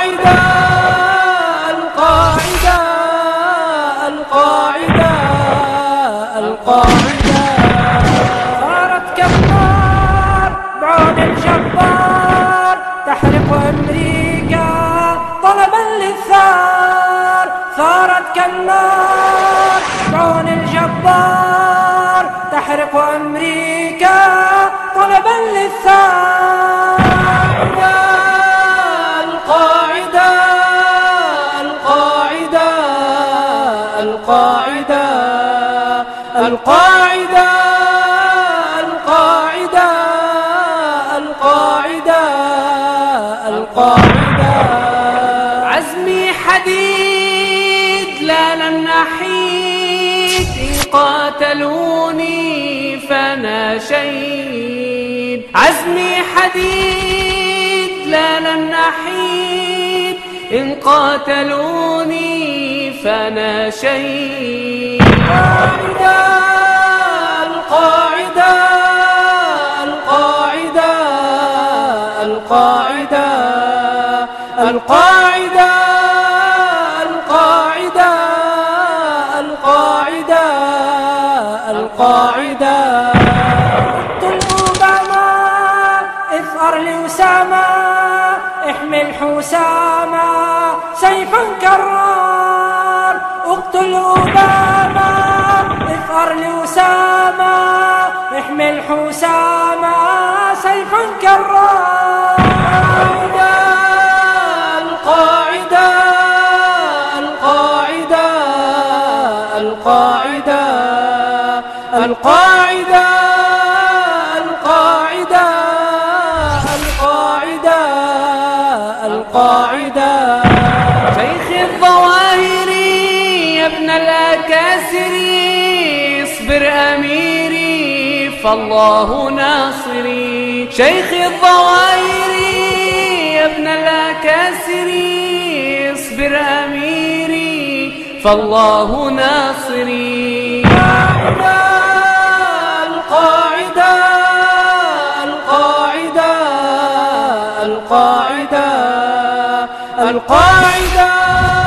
القاعدة القاعدة القاعدة القاعدة. صارت كالنار بعون الجبار تحرق أمريكا طلبا للثار. صارت كالنار بعون الجبار تحرق أمريكا طلبا للثار. القاعدة القاعدة القاعدة القاعدة القاعدة. عزمي حديد لا لن أحيد قاتلوني فأنا شهيد. عزمي حديد لا لن أحيد. إن قاتلوني فأنا شيء قاعدة القاعدة القاعدة القاعدة القاعدة القاعدة القاعدة القاعدة. قلت الأمامة اثأر لأسامة. احمل حسامة سيفا كرار اقتل أوباما اثأر لأسامة احمل حسامة سيفا كرار. القاعدة القاعدة القاعدة القاعدة القاعدة. القاعدة شيخ الظواهر يا ابن الأكاسر اصبر أميري فالله ناصري شيخ الظواهر يا ابن الأكاسر اصبر أميري فالله ناصري القاعدة.